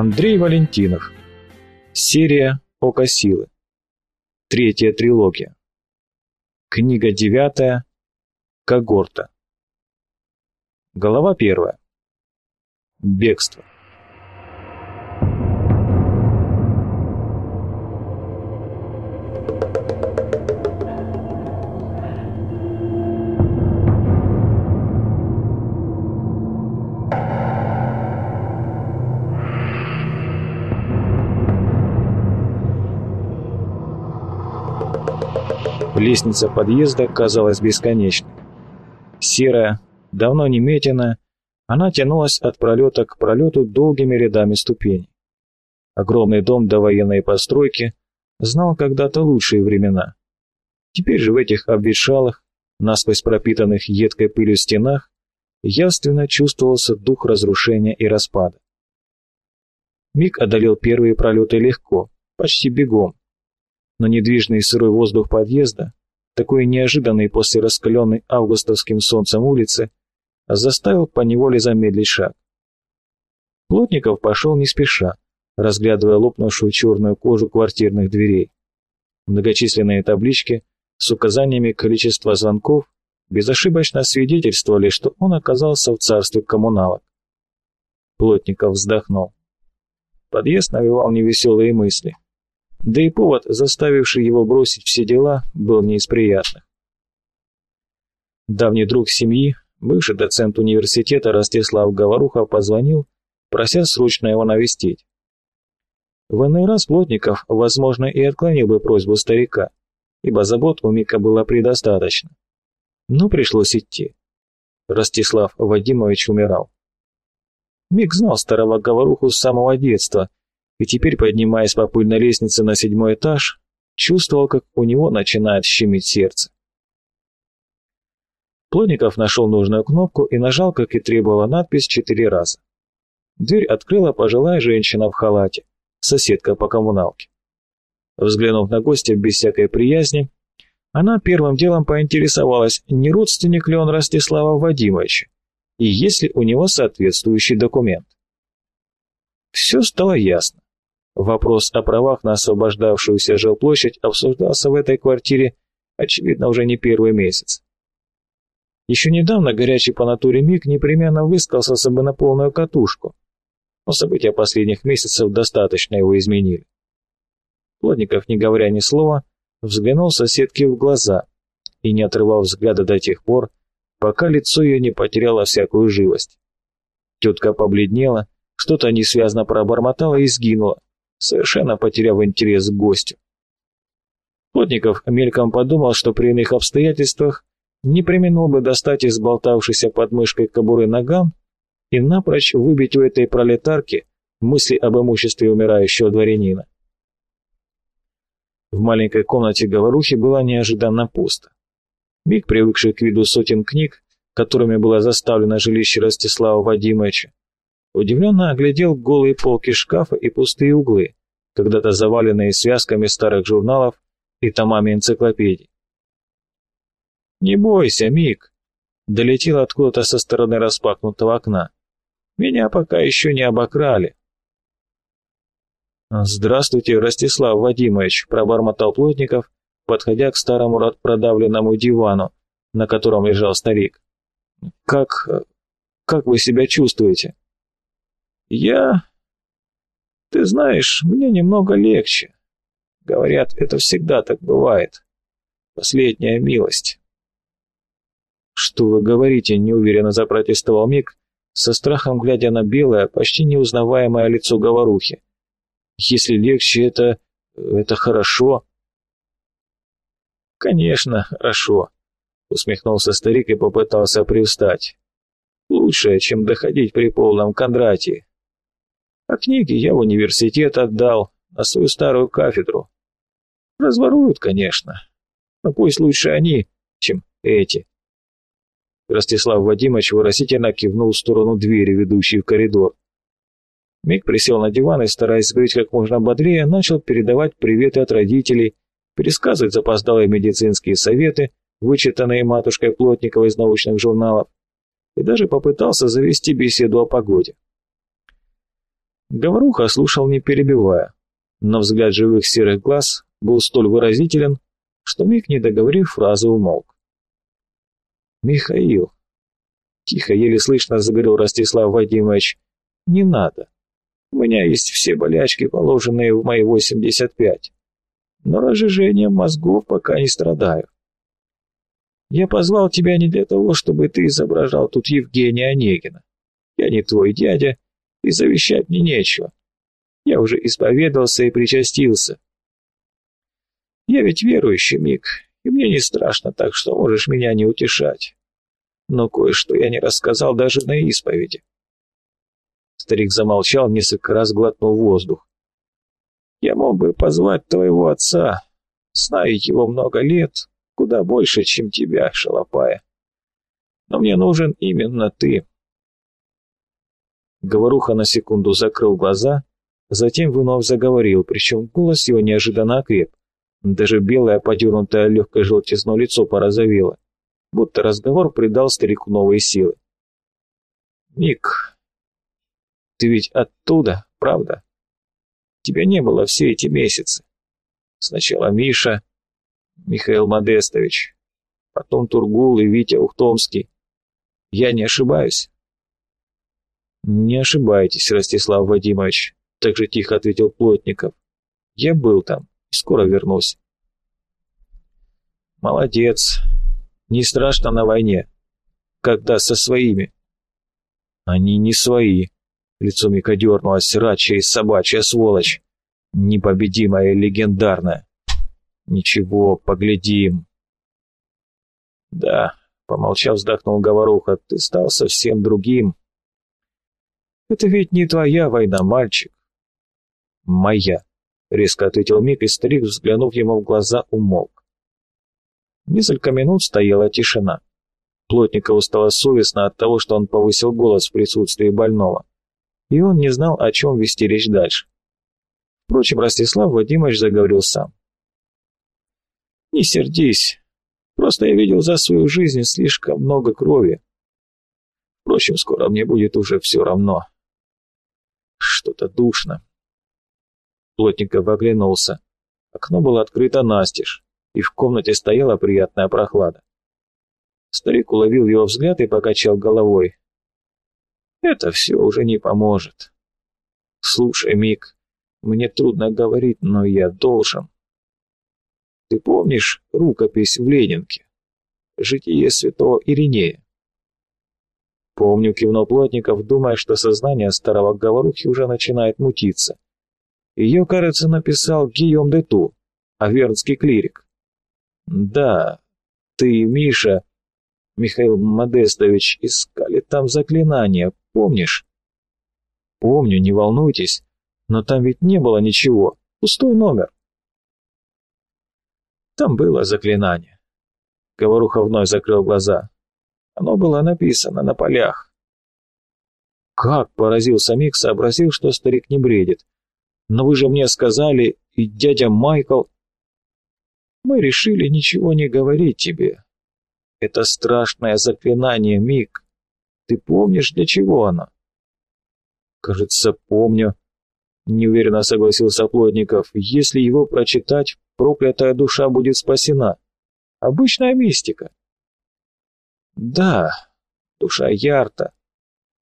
Андрей Валентинов. Серия «Око силы». Третья трилогия. Книга девятая. Когорта. Голова первая. Бегство. Лестница подъезда казалась бесконечной. Серая, давно не метена, она тянулась от пролета к пролету долгими рядами ступеней. Огромный дом до военной постройки знал когда-то лучшие времена. Теперь же в этих обветшалых, насквозь пропитанных едкой пылью стенах, явственно чувствовался дух разрушения и распада. Миг одолел первые пролеты легко, почти бегом, но недвижный сырой воздух подъезда, такой неожиданный после раскаленной августовским солнцем улицы, заставил поневоле замедлить шаг. Плотников пошел не спеша, разглядывая лопнувшую черную кожу квартирных дверей. Многочисленные таблички с указаниями количества звонков безошибочно свидетельствовали, что он оказался в царстве коммуналок. Плотников вздохнул. Подъезд навевал невеселые мысли. Да и повод, заставивший его бросить все дела, был не из приятных. Давний друг семьи, бывший доцент университета Ростислав Говорухов позвонил, прося срочно его навестить. В иной раз Плотников, возможно, и отклонил бы просьбу старика, ибо забот у Мика было предостаточно. Но пришлось идти. Ростислав Вадимович умирал. Мик знал старого Говоруху с самого детства и теперь, поднимаясь по пыльной лестнице на седьмой этаж, чувствовал, как у него начинает щемить сердце. Плотников нашел нужную кнопку и нажал, как и требовала надпись, четыре раза. Дверь открыла пожилая женщина в халате, соседка по коммуналке. Взглянув на гостя без всякой приязни, она первым делом поинтересовалась, не родственник ли он Ростислава Вадимовича, и есть ли у него соответствующий документ. Все стало ясно. Вопрос о правах на освобождавшуюся жилплощадь обсуждался в этой квартире, очевидно, уже не первый месяц. Еще недавно горячий по натуре Миг непременно высказался бы на полную катушку, но события последних месяцев достаточно его изменили. Плотников, не говоря ни слова, взглянул соседке в глаза и не отрывал взгляда до тех пор, пока лицо ее не потеряло всякую живость. Тетка побледнела, что-то несвязно пробормотала и сгинула, совершенно потеряв интерес к гостю. Плотников мельком подумал, что при иных обстоятельствах не применил бы достать из болтавшейся под мышкой кобуры наган и напрочь выбить у этой пролетарки мысли об имуществе умирающего дворянина. В маленькой комнате говорухи было неожиданно пусто. Миг, привыкший к виду сотен книг, которыми было заставлено жилище Ростислава Вадимовича, Удивленно оглядел голые полки шкафа и пустые углы, когда-то заваленные связками старых журналов и томами энциклопедий. «Не бойся, Мик!» — долетел откуда-то со стороны распахнутого окна. «Меня пока еще не обокрали». «Здравствуйте, Ростислав Вадимович», — пробормотал Плотников, подходя к старому продавленному дивану, на котором лежал старик. «Как... как вы себя чувствуете?» Я... Ты знаешь, мне немного легче. Говорят, это всегда так бывает. Последняя милость. Что вы говорите, неуверенно запротестовал Мик, со страхом глядя на белое, почти неузнаваемое лицо говорухи. Если легче, это... это хорошо. Конечно, хорошо, усмехнулся старик и попытался привстать. Лучше, чем доходить при полном Кондратии. А книги я в университет отдал, на свою старую кафедру. Разворуют, конечно, но пусть лучше они, чем эти. Ростислав Вадимович выразительно кивнул в сторону двери, ведущей в коридор. Миг присел на диван и, стараясь говорить как можно бодрее, начал передавать приветы от родителей, пересказывать запоздалые медицинские советы, вычитанные матушкой Плотниковой из научных журналов, и даже попытался завести беседу о погоде. Говоруха слушал не перебивая, но взгляд живых серых глаз был столь выразителен, что Мик, не договорив фразу, умолк. «Михаил!» Тихо, еле слышно заговорил Ростислав Вадимович. «Не надо. У меня есть все болячки, положенные в мои 85. Но разжижением мозгов пока не страдаю. Я позвал тебя не для того, чтобы ты изображал тут Евгения Онегина. Я не твой дядя, и завещать мне нечего. Я уже исповедался и причастился. Я ведь верующий, Мик, и мне не страшно, так что можешь меня не утешать. Но кое-что я не рассказал даже на исповеди. Старик замолчал, несколько раз глотнул воздух. Я мог бы позвать твоего отца. Знаю его много лет, куда больше, чем тебя, шалопая. Но мне нужен именно ты. Говоруха на секунду закрыл глаза, затем вновь заговорил, причем голос его неожиданно окреп. Даже белое, подернутое легкой желтизной лицо порозовело, будто разговор придал старику новые силы. «Ник, ты ведь оттуда, правда? Тебя не было все эти месяцы. Сначала Миша, Михаил Модестович, потом Тургул и Витя Ухтомский. Я не ошибаюсь?» «Не ошибаетесь, Ростислав Вадимович», — так же тихо ответил Плотников. «Я был там, скоро вернусь». «Молодец. Не страшно на войне. Когда со своими?» «Они не свои», — лицо Мика дернулось, рачья и собачья сволочь. «Непобедимая и легендарная». «Ничего, поглядим». «Да», — помолчав, вздохнул Говоруха, — «ты стал совсем другим». Это ведь не твоя война, мальчик. Моя, резко ответил Мик, и старик, взглянув ему в глаза, умолк. Несколько минут стояла тишина. Плотникову стало совестно от того, что он повысил голос в присутствии больного, и он не знал, о чем вести речь дальше. Впрочем, Ростислав Вадимович заговорил сам. «Не сердись, просто я видел за свою жизнь слишком много крови. Впрочем, скоро мне будет уже все равно. Что-то душно. Плотников оглянулся. Окно было открыто настежь, и в комнате стояла приятная прохлада. Старик уловил его взгляд и покачал головой. «Это все уже не поможет. Слушай, Мик, мне трудно говорить, но я должен. Ты помнишь рукопись в Ленинке? Житие святого Иринея?» Помню, кивнул Плотников, думая, что сознание старого говорухи уже начинает мутиться. Ее, кажется, написал Гийом де Ту, авернский клирик. Да, ты, Миша, Михаил Модестович, искали там заклинания, помнишь? Помню, не волнуйтесь, но там ведь не было ничего, пустой номер. Там было заклинание. Говоруха вновь закрыл глаза. Оно было написано на полях. Как поразился Мик, сообразив, что старик не бредит. Но вы же мне сказали, и дядя Майкл... Мы решили ничего не говорить тебе. Это страшное заклинание, Мик. Ты помнишь, для чего оно? Кажется, помню. Неуверенно согласился Плотников. Если его прочитать, проклятая душа будет спасена. Обычная мистика. Да, душа Ярта.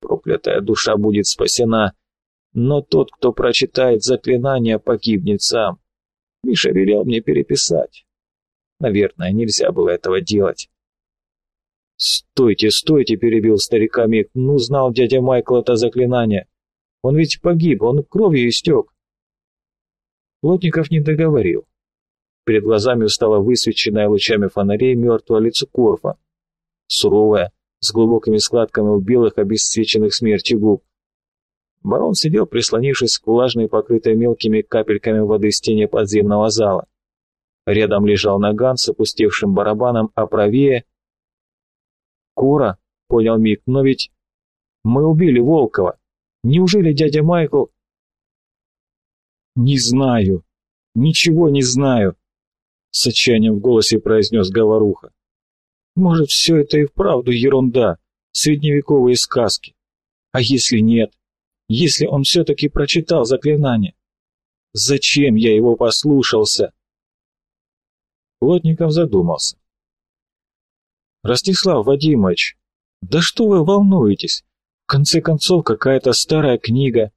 Проклятая душа будет спасена, но тот, кто прочитает заклинание, погибнет сам. Миша велел мне переписать. Наверное, нельзя было этого делать. «Стойте, стойте!» — перебил старика Мик. «Ну, знал дядя Майкл это заклинание. Он ведь погиб, он кровью истек». Плотников не договорил. Перед глазами стало высвеченное лучами фонарей мертвое лицо Корфа суровая, с глубокими складками у белых, обесцвеченных смертью губ. Барон сидел, прислонившись к влажной, покрытой мелкими капельками воды стене подземного зала. Рядом лежал наган с опустевшим барабаном, а правее... «Кура», — понял Мик, — «но ведь мы убили Волкова. Неужели дядя Майкл...» «Не знаю. Ничего не знаю», — с отчаянием в голосе произнес Говоруха. Может, все это и вправду ерунда, средневековые сказки. А если нет? если он все-таки прочитал заклинание? Зачем я его послушался? Плотников задумался. Ростислав Вадимович, да что вы волнуетесь? В конце концов, какая-то старая книга.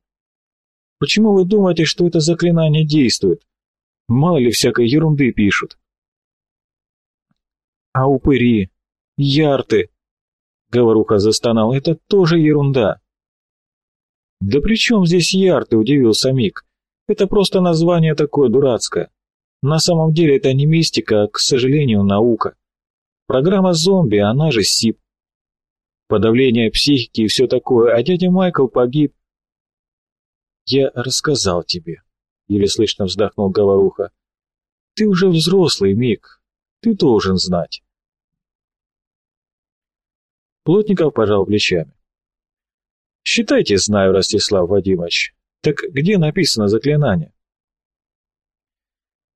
Почему вы думаете, что это заклинание действует? Мало ли всякой ерунды пишут. А упыри, ярты, Говоруха застонал, это тоже ерунда. Да при чем здесь ярты, удивился Мик. Это просто название такое дурацкое. На самом деле это не мистика, а, к сожалению, наука. Программа зомби, она же СИП. Подавление психики и все такое, а дядя Майкл погиб. Я рассказал тебе, еле слышно вздохнул Говоруха. Ты уже взрослый, Мик, ты должен знать. Плотников пожал плечами. «Считайте, знаю, Ростислав Вадимович. Так где написано заклинание?»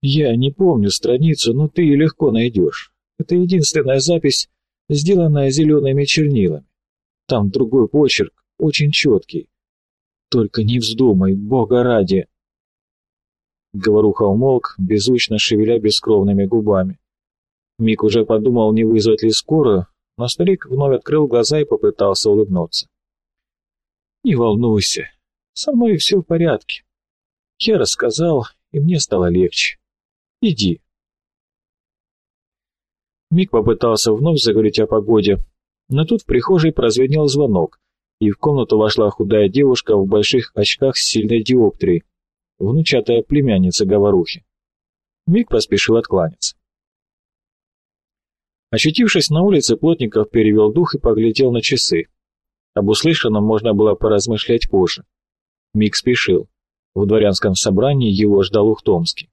«Я не помню страницу, но ты ее легко найдешь. Это единственная запись, сделанная зелеными чернилами. Там другой почерк, очень четкий. Только не вздумай, бога ради!» Говоруха умолк, беззвучно шевеля бескровными губами. Мик уже подумал, не вызвать ли скорую, но старик вновь открыл глаза и попытался улыбнуться. «Не волнуйся, со мной все в порядке. Я рассказал, и мне стало легче. Иди». Мик попытался вновь заговорить о погоде, но тут в прихожей прозвенел звонок, и в комнату вошла худая девушка в больших очках с сильной диоптрией, внучатая племянница Говорухи. Мик поспешил откланяться. Очутившись на улице, Плотников перевел дух и поглядел на часы. Об услышанном можно было поразмышлять позже. Мик спешил. В дворянском собрании его ждал Ухтомский.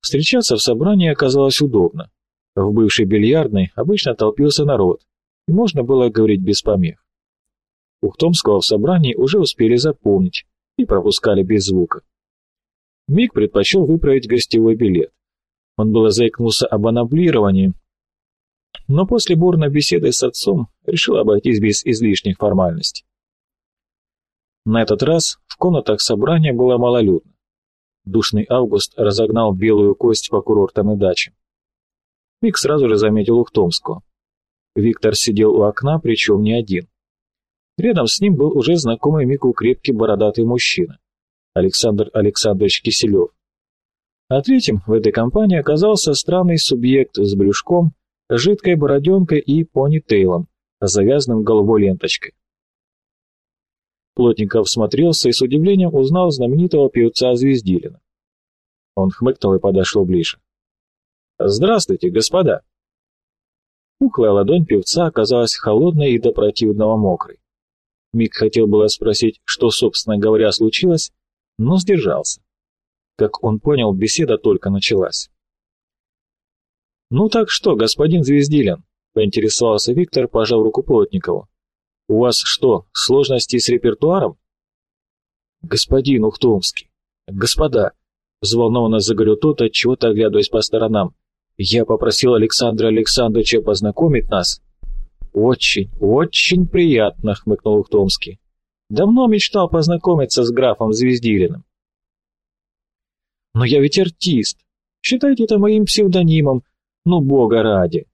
Встречаться в собрании оказалось удобно. В бывшей бильярдной обычно толпился народ, и можно было говорить без помех. Ухтомского в собрании уже успели запомнить и пропускали без звука. Мик предпочел выправить гостевой билет. Он было заикнулся об анаблировании, но после бурной беседы с отцом решил обойтись без излишних формальностей. На этот раз в комнатах собрания было малолюдно. Душный август разогнал белую кость по курортам и дачам. Вик сразу же заметил Ухтомского. Виктор сидел у окна, причем не один. Рядом с ним был уже знакомый Мику крепкий бородатый мужчина, Александр Александрович Киселев. А третьим в этой компании оказался странный субъект с брюшком, жидкой бороденкой и понитейлом, завязанным голубой ленточкой. Плотников смотрелся и с удивлением узнал знаменитого певца Звездилина. Он хмыкнул и подошел ближе. «Здравствуйте, господа!» Пухлая ладонь певца оказалась холодной и до противного мокрой. Мик хотел было спросить, что, собственно говоря, случилось, но сдержался. Как он понял, беседа только началась. «Ну так что, господин Звездилин?» — поинтересовался Виктор, пожав руку Плотникову. «У вас что, сложности с репертуаром?» «Господин Ухтомский, господа!» — взволнованно заговорил тот, отчего-то оглядываясь по сторонам. «Я попросил Александра Александровича познакомить нас». «Очень, очень приятно», — хмыкнул Ухтомский. «Давно мечтал познакомиться с графом Звездилиным». «Но я ведь артист. Считайте это моим псевдонимом, ну, бога ради!»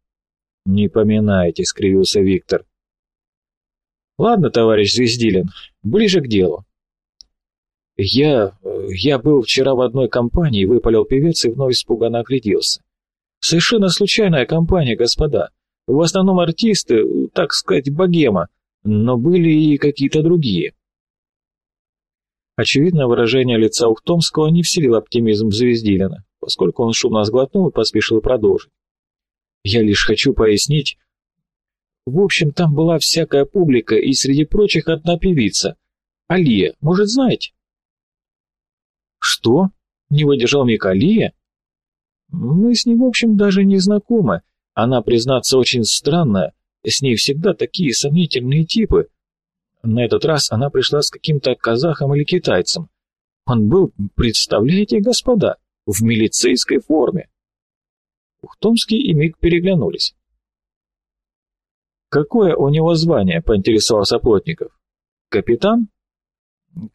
«Не поминайте», — скривился Виктор. «Ладно, товарищ Звездилин, ближе к делу. Я... я был вчера в одной компании, выпалил певец и вновь испуганно огляделся. Совершенно случайная компания, господа. В основном артисты, так сказать, богема, но были и какие-то другие. Очевидно, выражение лица Ухтомского не вселило оптимизм Звездилина, поскольку он шумно сглотнул и поспешил продолжить. Я лишь хочу пояснить. В общем, там была всякая публика, и среди прочих одна певица. Алия, может, знаете? Что? Не выдержал Мик Алия? Мы с ней, в общем, даже не знакомы. Она, признаться, очень странная. С ней всегда такие сомнительные типы. На этот раз она пришла с каким-то казахом или китайцем. Он был, представляете, господа, в милицейской форме. Ухтомский и Мик переглянулись. «Какое у него звание?» — поинтересовался Плотников. «Капитан?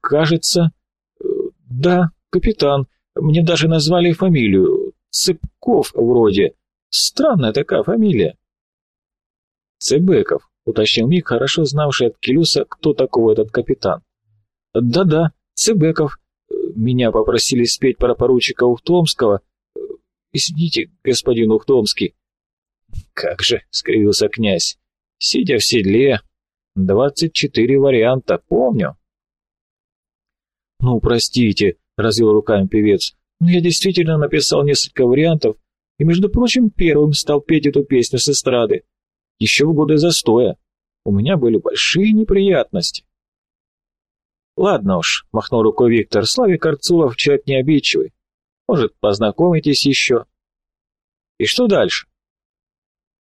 Кажется... Э, да, капитан. Мне даже назвали фамилию. Цыпков вроде. Странная такая фамилия. Цебеков, уточнил Мик, хорошо знавший от Келюса, кто такой этот капитан. Да-да, Цебеков. Меня попросили спеть про поручика Ухтомского. Извините, господин Ухтомский. Как же, скривился князь. Сидя в седле, двадцать четыре варианта, помню. Ну, простите, развел руками певец, но я действительно написал несколько вариантов, и, между прочим, первым стал петь эту песню с эстрады. Еще в годы застоя. У меня были большие неприятности. Ладно уж, махнул рукой Виктор, Славик Арцулов человек не обидчивый. Может, познакомитесь еще? И что дальше?